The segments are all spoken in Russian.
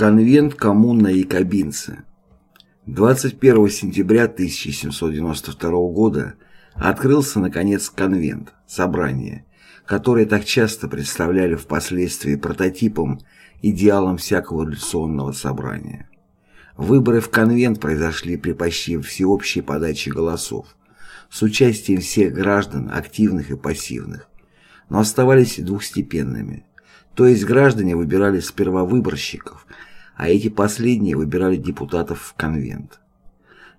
Конвент коммуна и кабинцы 21 сентября 1792 года открылся, наконец, конвент, собрание, которое так часто представляли впоследствии прототипом, идеалом всякого революционного собрания. Выборы в конвент произошли при почти всеобщей подаче голосов, с участием всех граждан, активных и пассивных, но оставались двухстепенными, то есть граждане выбирали сперва выборщиков – а эти последние выбирали депутатов в конвент.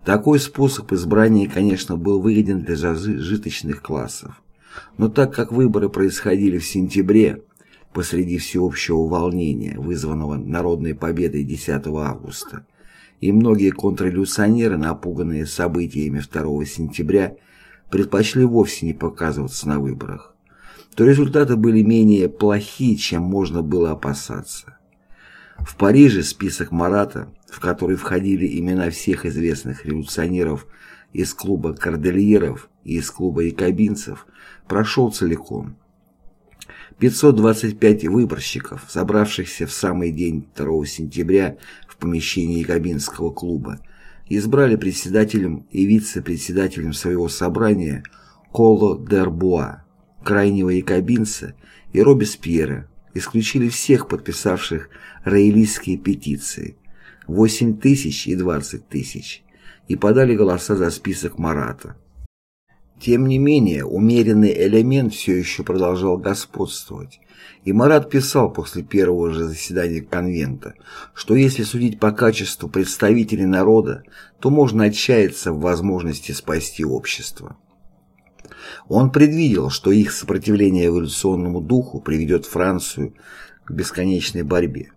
Такой способ избрания, конечно, был выгоден для зажиточных классов. Но так как выборы происходили в сентябре, посреди всеобщего волнения, вызванного народной победой 10 августа, и многие контрреволюционеры, напуганные событиями 2 сентября, предпочли вовсе не показываться на выборах, то результаты были менее плохие, чем можно было опасаться. В Париже список Марата, в который входили имена всех известных революционеров из клуба кордельеров и из клуба якобинцев, прошел целиком. 525 выборщиков, собравшихся в самый день 2 сентября в помещении якобинского клуба, избрали председателем и вице-председателем своего собрания Коло Дербуа, крайнего якобинца, и Робеспьера, исключили всех подписавших роялистские петиции 8 тысяч и 20 тысяч и подали голоса за список Марата. Тем не менее, умеренный элемент все еще продолжал господствовать, и Марат писал после первого же заседания конвента, что если судить по качеству представителей народа, то можно отчаяться в возможности спасти общество. Он предвидел, что их сопротивление эволюционному духу приведет Францию к бесконечной борьбе.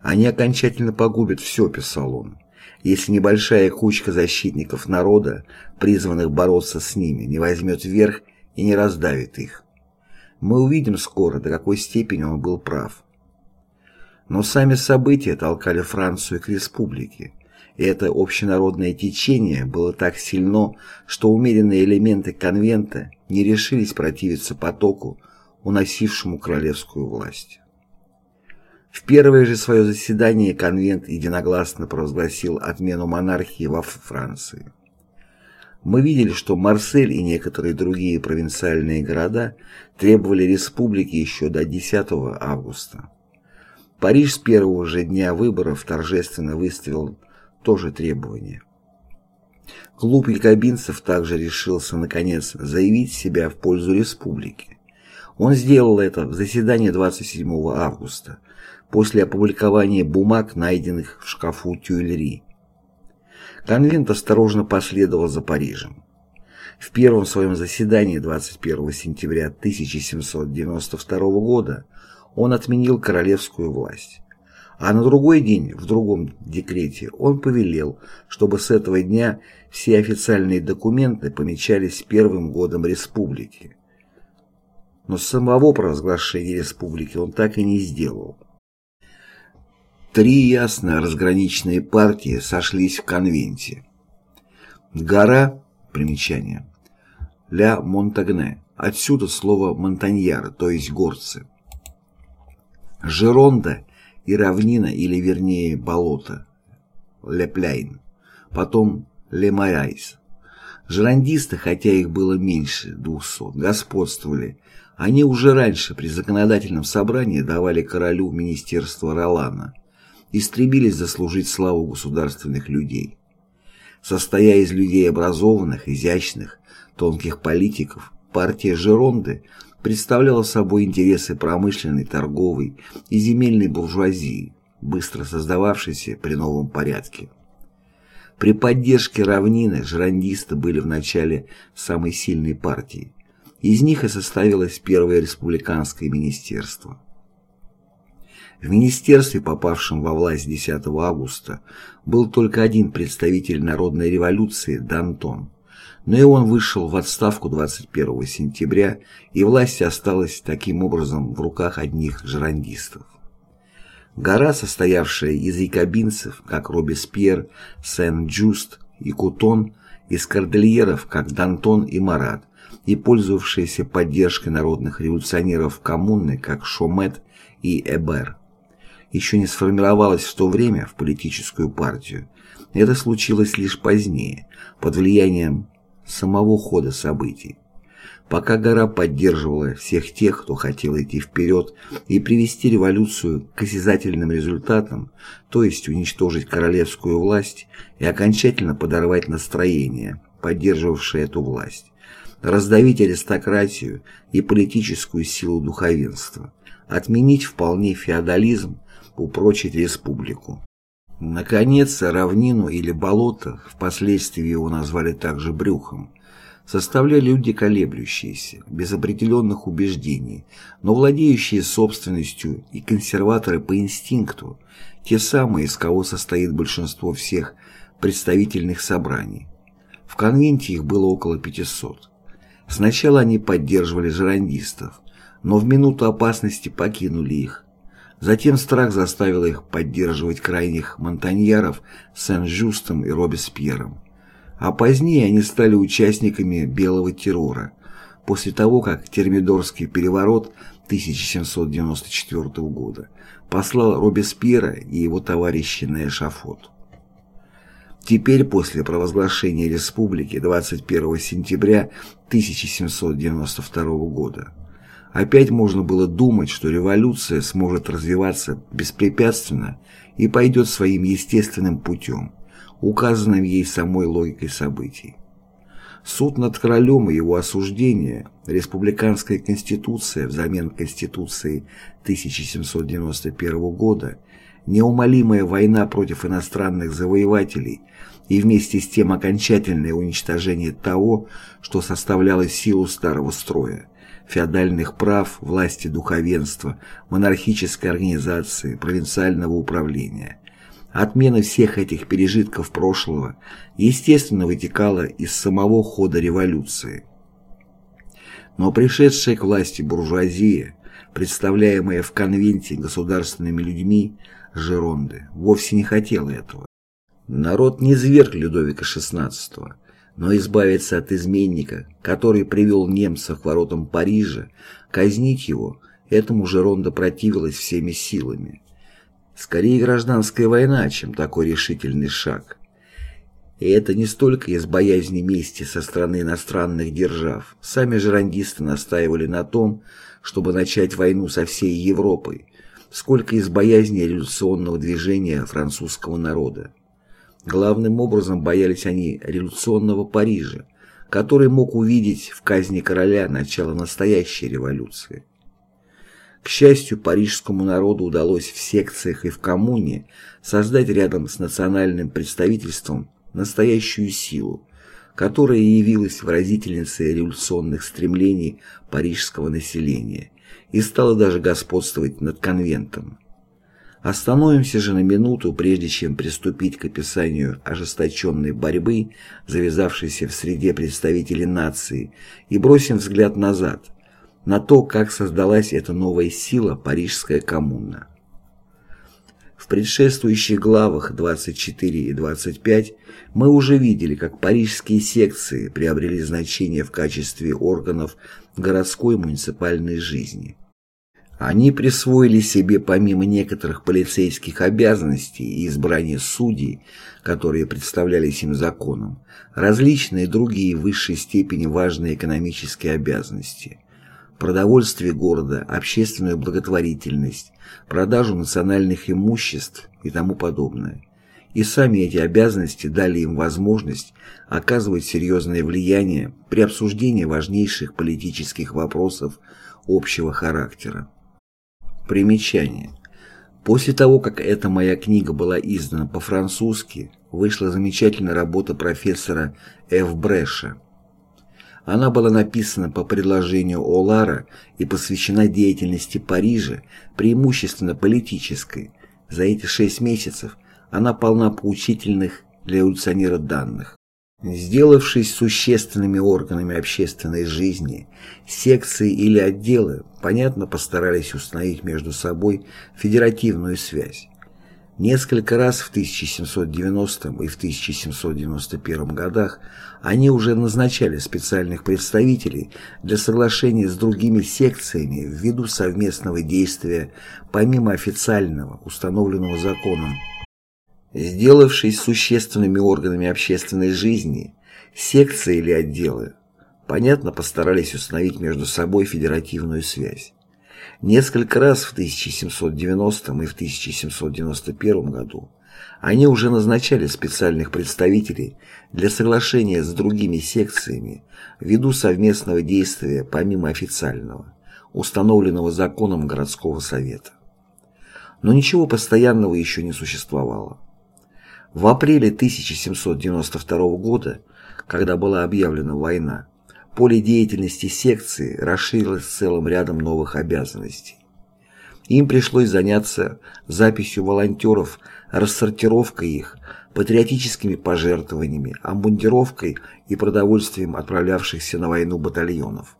«Они окончательно погубят все», — писал он, «если небольшая кучка защитников народа, призванных бороться с ними, не возьмет верх и не раздавит их. Мы увидим скоро, до какой степени он был прав». Но сами события толкали Францию к республике, это общенародное течение было так сильно, что умеренные элементы конвента не решились противиться потоку, уносившему королевскую власть. В первое же свое заседание конвент единогласно провозгласил отмену монархии во Франции. Мы видели, что Марсель и некоторые другие провинциальные города требовали республики еще до 10 августа. Париж с первого же дня выборов торжественно выставил тоже требование. Клуб якобинцев также решился, наконец, заявить себя в пользу республики. Он сделал это в заседании 27 августа, после опубликования бумаг, найденных в шкафу Тюильри. Конвент осторожно последовал за Парижем. В первом своем заседании 21 сентября 1792 года он отменил королевскую власть. А на другой день, в другом декрете, он повелел, чтобы с этого дня все официальные документы помечались первым годом республики. Но самого провозглашения республики он так и не сделал. Три ясно разграниченные партии сошлись в конвенте. Гора, примечание, La Montagne, отсюда слово «монтаньяр», то есть горцы. Жиронда и равнина, или вернее болото, La Plaine, потом Le Marais. Жирондисты, хотя их было меньше двухсот, господствовали. Они уже раньше при законодательном собрании давали королю министерство Ролана и стремились заслужить славу государственных людей. Состоя из людей образованных, изящных, тонких политиков, партия Жеронды – представляла собой интересы промышленной, торговой и земельной буржуазии, быстро создававшейся при новом порядке. При поддержке равнины жерандисты были в начале самой сильной партией. Из них и составилось первое республиканское министерство. В министерстве, попавшем во власть 10 августа, был только один представитель народной революции – Д'Антон но и он вышел в отставку 21 сентября, и власть осталась таким образом в руках одних жерандистов. Гора, состоявшая из якобинцев, как Робеспьер, Сен-Джуст и Кутон, из кордельеров, как Д'Антон и Марат, и пользовавшаяся поддержкой народных революционеров коммуны, как Шомет и Эбер, еще не сформировалась в то время в политическую партию. Это случилось лишь позднее, под влиянием самого хода событий. Пока гора поддерживала всех тех, кто хотел идти вперед и привести революцию к осязательным результатам, то есть уничтожить королевскую власть и окончательно подорвать настроение, поддерживавшее эту власть, раздавить аристократию и политическую силу духовенства, отменить вполне феодализм, упрочить республику. Наконец, равнину или болото, впоследствии его назвали также брюхом, составляли люди колеблющиеся, без определенных убеждений, но владеющие собственностью и консерваторы по инстинкту, те самые, из кого состоит большинство всех представительных собраний. В конвенте их было около 500. Сначала они поддерживали жерандистов, но в минуту опасности покинули их. Затем страх заставил их поддерживать крайних монтаньяров Сен-Жустом и Робеспьером а позднее они стали участниками Белого террора, после того, как Термидорский переворот 1794 года послал Робеспьера и его товарищей на эшафот. Теперь, после провозглашения республики 21 сентября 1792 года, опять можно было думать, что революция сможет развиваться беспрепятственно и пойдет своим естественным путем, указанным ей самой логикой событий. Суд над королем и его осуждение, республиканская конституция взамен конституции 1791 года, неумолимая война против иностранных завоевателей и вместе с тем окончательное уничтожение того, что составляло силу старого строя, феодальных прав, власти духовенства, монархической организации, провинциального управления, Отмена всех этих пережитков прошлого, естественно, вытекала из самого хода революции. Но пришедшая к власти буржуазия, представляемая в конвенте государственными людьми, Жеронды, вовсе не хотела этого. Народ не зверг Людовика XVI, но избавиться от изменника, который привел немцев к воротам Парижа, казнить его, этому Жеронда противилась всеми силами. Скорее гражданская война, чем такой решительный шаг. И это не столько из боязни мести со стороны иностранных держав. Сами жерандисты настаивали на том, чтобы начать войну со всей Европой, сколько из боязни революционного движения французского народа. Главным образом боялись они революционного Парижа, который мог увидеть в казни короля начало настоящей революции. К счастью, парижскому народу удалось в секциях и в коммуне создать рядом с национальным представительством настоящую силу, которая явилась выразительницей революционных стремлений парижского населения и стала даже господствовать над конвентом. Остановимся же на минуту, прежде чем приступить к описанию ожесточенной борьбы, завязавшейся в среде представителей нации, и бросим взгляд назад – на то, как создалась эта новая сила Парижская коммуна. В предшествующих главах 24 и 25 мы уже видели, как парижские секции приобрели значение в качестве органов городской муниципальной жизни. Они присвоили себе помимо некоторых полицейских обязанностей и избрания судей, которые представлялись им законом, различные другие в высшей степени важные экономические обязанности – продовольствие города, общественную благотворительность, продажу национальных имуществ и тому подобное. И сами эти обязанности дали им возможность оказывать серьезное влияние при обсуждении важнейших политических вопросов общего характера. Примечание. После того, как эта моя книга была издана по-французски, вышла замечательная работа профессора Ф. Брэша она была написана по предложению Олара и посвящена деятельности Парижа, преимущественно политической. За эти шесть месяцев она полна поучительных для эволюционера данных. Сделавшись существенными органами общественной жизни, секции или отделы, понятно, постарались установить между собой федеративную связь. Несколько раз в 1790 и в 1791 годах они уже назначали специальных представителей для соглашения с другими секциями ввиду совместного действия помимо официального, установленного законом. Сделавшись существенными органами общественной жизни, секции или отделы, понятно, постарались установить между собой федеративную связь. Несколько раз в 1790 и в 1791 году они уже назначали специальных представителей для соглашения с другими секциями ввиду совместного действия помимо официального, установленного законом городского совета. Но ничего постоянного еще не существовало. В апреле 1792 года, когда была объявлена война, Поле деятельности секции расширилось целым рядом новых обязанностей. Им пришлось заняться записью волонтеров, рассортировкой их, патриотическими пожертвованиями, обмундировкой и продовольствием отправлявшихся на войну батальонов.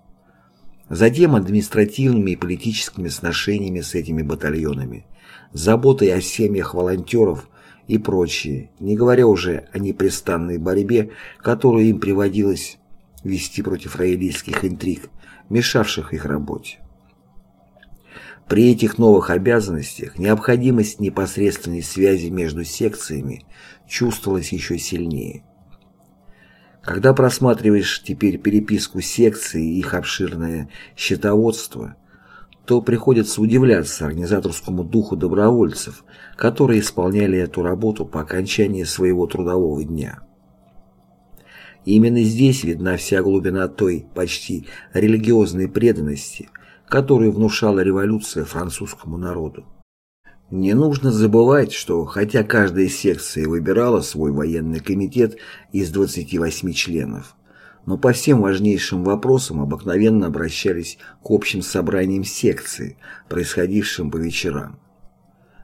Затем административными и политическими сношениями с этими батальонами, заботой о семьях волонтеров и прочее, не говоря уже о непрестанной борьбе, которую им приводилось вести против роялистских интриг, мешавших их работе. При этих новых обязанностях необходимость непосредственной связи между секциями чувствовалась еще сильнее. Когда просматриваешь теперь переписку секций и их обширное счетоводство, то приходится удивляться организаторскому духу добровольцев, которые исполняли эту работу по окончании своего трудового дня. Именно здесь видна вся глубина той, почти религиозной преданности, которую внушала революция французскому народу. Не нужно забывать, что хотя каждая секция выбирала свой военный комитет из 28 членов, но по всем важнейшим вопросам обыкновенно обращались к общим собраниям секции, происходившим по вечерам.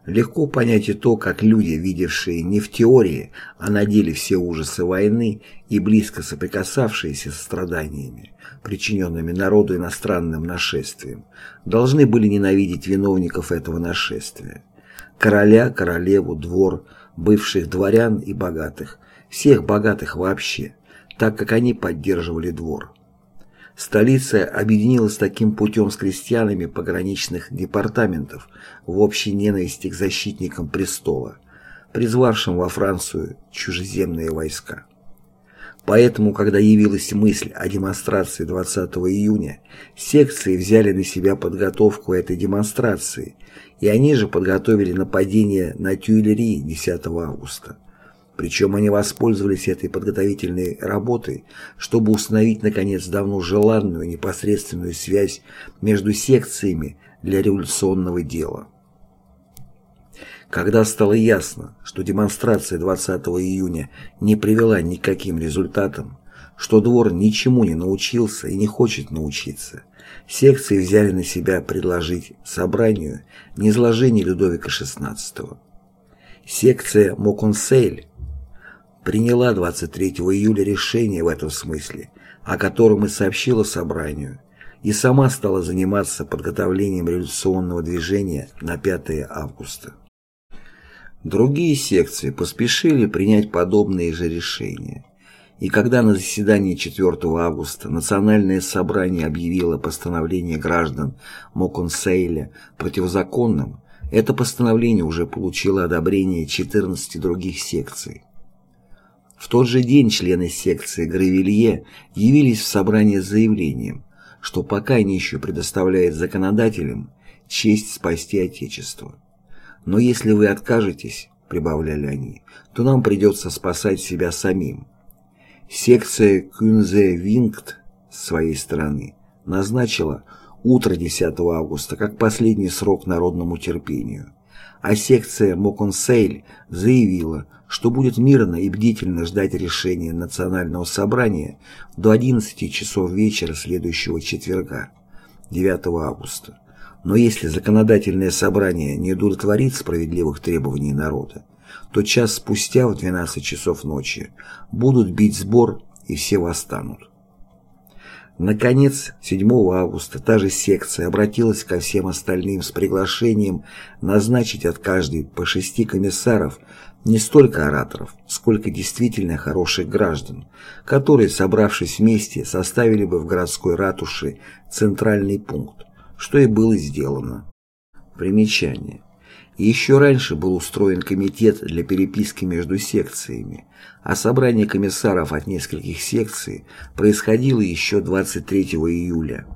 Легко понять и то, как люди, видевшие не в теории, а на деле все ужасы войны и близко соприкасавшиеся с страданиями, причиненными народу иностранным нашествием, должны были ненавидеть виновников этого нашествия. Короля, королеву, двор, бывших дворян и богатых, всех богатых вообще, так как они поддерживали двор. Столица объединилась таким путем с крестьянами пограничных департаментов в общей ненависти к защитникам престола, призвавшим во Францию чужеземные войска. Поэтому, когда явилась мысль о демонстрации 20 июня, секции взяли на себя подготовку этой демонстрации, и они же подготовили нападение на Тюильри 10 августа. Причем они воспользовались этой подготовительной работой, чтобы установить, наконец, давно желанную непосредственную связь между секциями для революционного дела. Когда стало ясно, что демонстрация 20 июня не привела ни к каким результатам, что двор ничему не научился и не хочет научиться, секции взяли на себя предложить собранию низложение Людовика XVI. Секция Моконсель приняла 23 июля решение в этом смысле, о котором и сообщила собранию, и сама стала заниматься подготовлением революционного движения на 5 августа. Другие секции поспешили принять подобные же решения. И когда на заседании 4 августа Национальное собрание объявило постановление граждан Моконсейля противозаконным, это постановление уже получило одобрение 14 других секций. В тот же день члены секции Гравелье явились в собрание с заявлением, что пока они еще предоставляет законодателям честь спасти Отечество. Но если вы откажетесь, прибавляли они, то нам придется спасать себя самим. Секция Кюнзе Вингт с своей стороны назначила утро 10 августа как последний срок народному терпению, а секция Моконсейль заявила, что будет мирно и бдительно ждать решения Национального собрания до 11 часов вечера следующего четверга, 9 августа. Но если законодательное собрание не удовлетворит справедливых требований народа, то час спустя в 12 часов ночи будут бить сбор и все восстанут. Наконец, 7 августа та же секция обратилась ко всем остальным с приглашением назначить от каждой по шести комиссаров не столько ораторов, сколько действительно хороших граждан, которые, собравшись вместе, составили бы в городской ратуше центральный пункт, что и было сделано. Примечание. Еще раньше был устроен комитет для переписки между секциями, а собрание комиссаров от нескольких секций происходило еще 23 июля.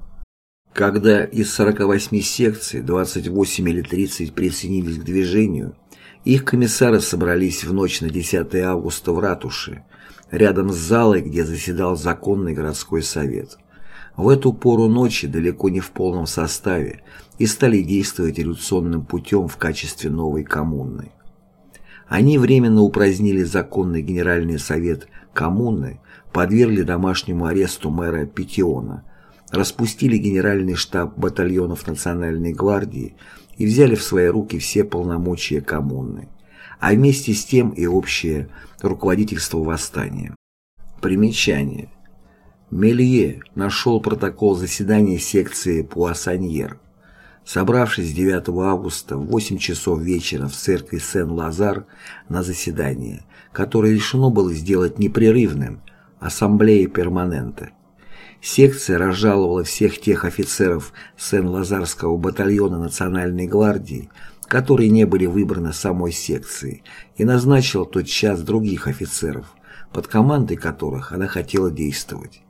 Когда из 48 секций 28 или 30 присоединились к движению, их комиссары собрались в ночь на 10 августа в ратуше, рядом с залой, где заседал законный городской совет. В эту пору ночи, далеко не в полном составе, и стали действовать революционным путем в качестве новой коммуны. Они временно упразднили законный Генеральный совет коммуны, подвергли домашнему аресту мэра Петиона, распустили Генеральный штаб батальонов Национальной гвардии и взяли в свои руки все полномочия коммуны, а вместе с тем и общее руководительство восстания. Примечание. Мелье нашел протокол заседания секции Пуассаньер. Собравшись 9 августа в 8 часов вечера в церкви Сен-Лазар на заседание, которое решено было сделать непрерывным, ассамблеей перманента. Секция разжаловала всех тех офицеров Сен-Лазарского батальона Национальной гвардии, которые не были выбраны самой секцией, и назначила тот час других офицеров, под командой которых она хотела действовать.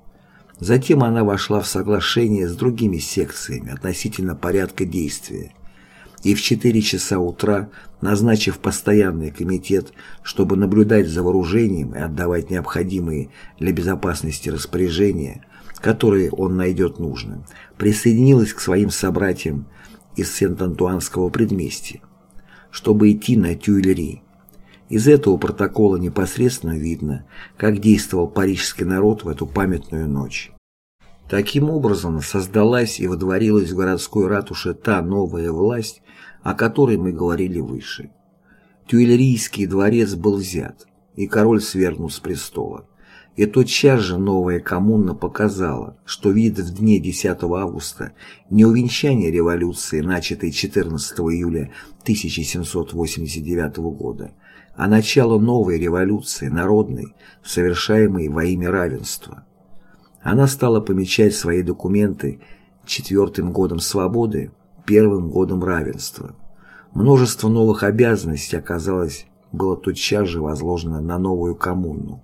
Затем она вошла в соглашение с другими секциями относительно порядка действия. И в 4 часа утра, назначив постоянный комитет, чтобы наблюдать за вооружением и отдавать необходимые для безопасности распоряжения, которые он найдет нужным, присоединилась к своим собратьям из Сент-Антуанского предместья, чтобы идти на Тюильри. Из этого протокола непосредственно видно, как действовал парижский народ в эту памятную ночь. Таким образом создалась и водворилась в городской ратуше та новая власть, о которой мы говорили выше. Тюильрийский дворец был взят, и король свергнут с престола. И тотчас же новая коммуна показала, что видит в дне 10 августа не увенчание революции, начатой 14 июля 1789 года, а начало новой революции, народной, совершаемой во имя равенства. Она стала помечать свои документы четвертым годом свободы, первым годом равенства. Множество новых обязанностей оказалось было тотчас же возложено на новую коммуну.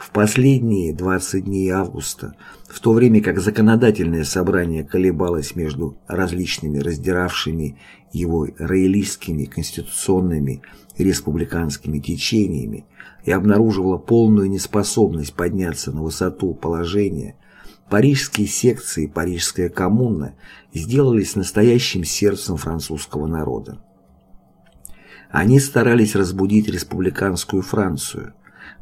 В последние 20 дней августа, в то время как законодательное собрание колебалось между различными раздиравшими его роялистскими, конституционными республиканскими течениями и обнаруживало полную неспособность подняться на высоту положения, парижские секции парижская коммуна сделались настоящим сердцем французского народа. Они старались разбудить республиканскую Францию,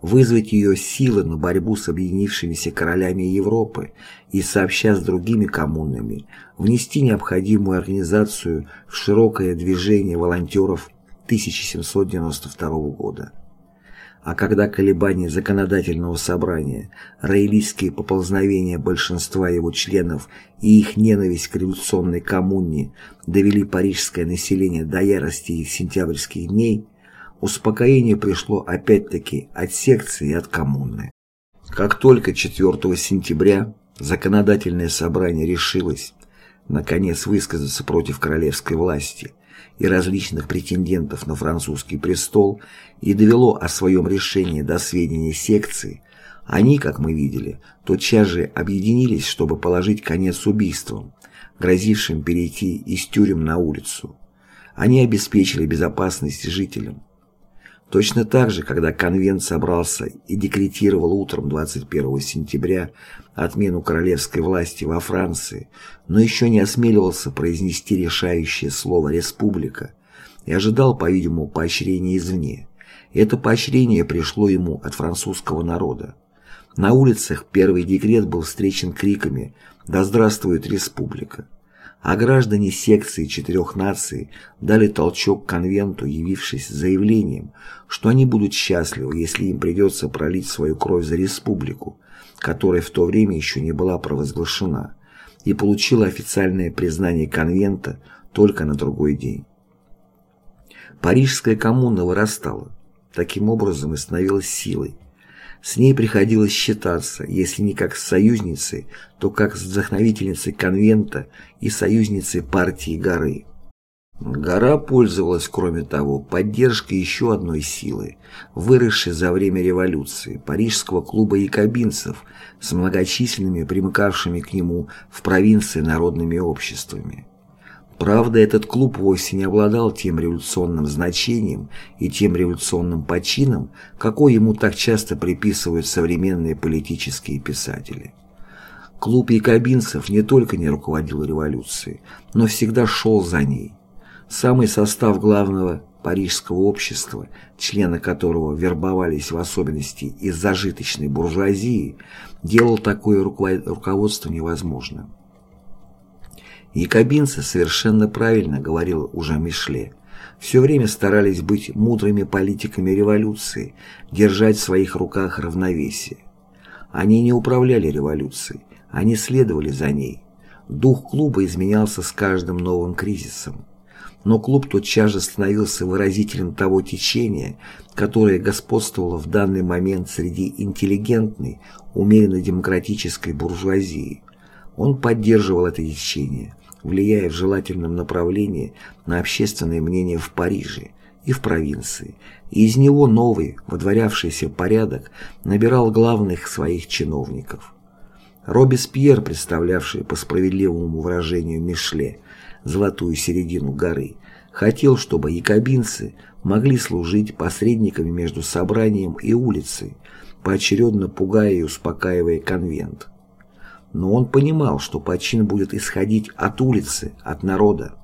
вызвать ее силы на борьбу с объединившимися королями Европы и сообща с другими коммунами внести необходимую организацию в широкое движение волонтеров 1792 года. А когда колебания законодательного собрания, роялистские поползновения большинства его членов и их ненависть к революционной коммуне довели парижское население до ярости и сентябрьских дней – Успокоение пришло опять-таки от секции и от коммуны. Как только 4 сентября законодательное собрание решилось, наконец, высказаться против королевской власти и различных претендентов на французский престол и довело о своем решении до сведения секции, они, как мы видели, тотчас же объединились, чтобы положить конец убийствам, грозившим перейти из тюрем на улицу. Они обеспечили безопасность жителям. Точно так же, когда конвент собрался и декретировал утром 21 сентября отмену королевской власти во Франции, но еще не осмеливался произнести решающее слово «республика» и ожидал, по-видимому, поощрения извне. Это поощрение пришло ему от французского народа. На улицах первый декрет был встречен криками «Да здравствует республика!» А граждане секции четырех наций дали толчок конвенту, явившись заявлением, что они будут счастливы, если им придется пролить свою кровь за республику, которая в то время еще не была провозглашена, и получила официальное признание конвента только на другой день. Парижская коммуна вырастала, таким образом и становилась силой. С ней приходилось считаться, если не как с союзницей, то как с вдохновительницей конвента и союзницей партии горы. Гора пользовалась, кроме того, поддержкой еще одной силы, выросшей за время революции, Парижского клуба якобинцев с многочисленными примыкавшими к нему в провинции народными обществами. Правда, этот клуб вовсе не обладал тем революционным значением и тем революционным почином, какой ему так часто приписывают современные политические писатели. Клуб якобинцев не только не руководил революцией, но всегда шел за ней. Самый состав главного парижского общества, члены которого вербовались в особенности из зажиточной буржуазии, делал такое руководство невозможным. Якобинцы совершенно правильно, говорил уже Мишле, все время старались быть мудрыми политиками революции, держать в своих руках равновесие. Они не управляли революцией, они следовали за ней. Дух клуба изменялся с каждым новым кризисом но клуб тотчас же становился выразителем того течения, которое господствовало в данный момент среди интеллигентной, умеренно-демократической буржуазии. Он поддерживал это течение, влияя в желательном направлении на общественное мнение в Париже и в провинции, и из него новый, водворявшийся порядок набирал главных своих чиновников. Робеспьер, представлявший по справедливому выражению Мишле, золотую середину горы, хотел, чтобы якобинцы могли служить посредниками между собранием и улицей, поочередно пугая и успокаивая конвент. Но он понимал, что почин будет исходить от улицы, от народа.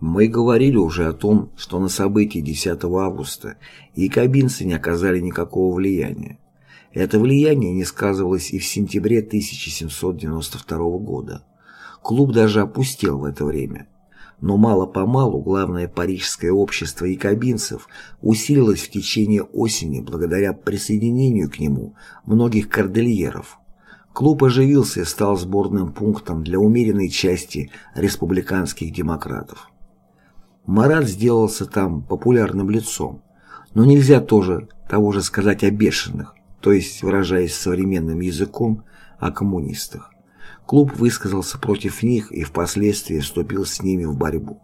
Мы говорили уже о том, что на события 10 августа якобинцы не оказали никакого влияния. Это влияние не сказывалось и в сентябре 1792 года. Клуб даже опустел в это время. Но мало-помалу главное парижское общество якобинцев усилилось в течение осени благодаря присоединению к нему многих кордильеров. Клуб оживился и стал сборным пунктом для умеренной части республиканских демократов. Марат сделался там популярным лицом, но нельзя тоже того же сказать о бешеных, то есть, выражаясь современным языком, о коммунистах. Клуб высказался против них и впоследствии вступил с ними в борьбу.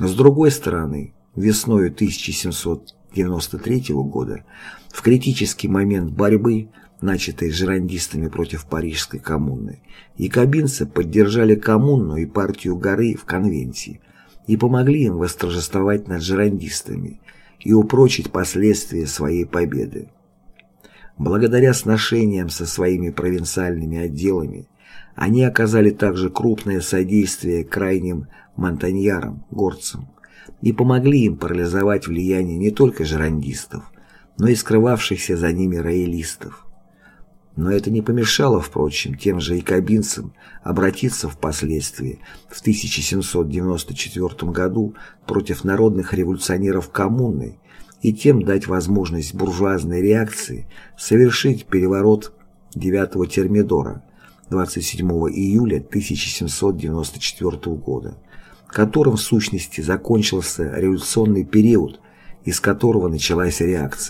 С другой стороны, весной 1793 года, в критический момент борьбы, начатой жерандистами против Парижской коммуны, якобинцы поддержали коммуну и партию Горы в конвенции и помогли им восторжествовать над жерандистами и упрочить последствия своей победы. Благодаря сношениям со своими провинциальными отделами они оказали также крупное содействие крайним монтаньярам, горцам, и помогли им парализовать влияние не только жерандистов, но и скрывавшихся за ними роялистов. Но это не помешало, впрочем, тем же якобинцам обратиться впоследствии в 1794 году против народных революционеров коммуны и тем дать возможность буржуазной реакции совершить переворот 9 Термидора, 27 июля 1794 года, которым в сущности закончился революционный период, из которого началась реакция.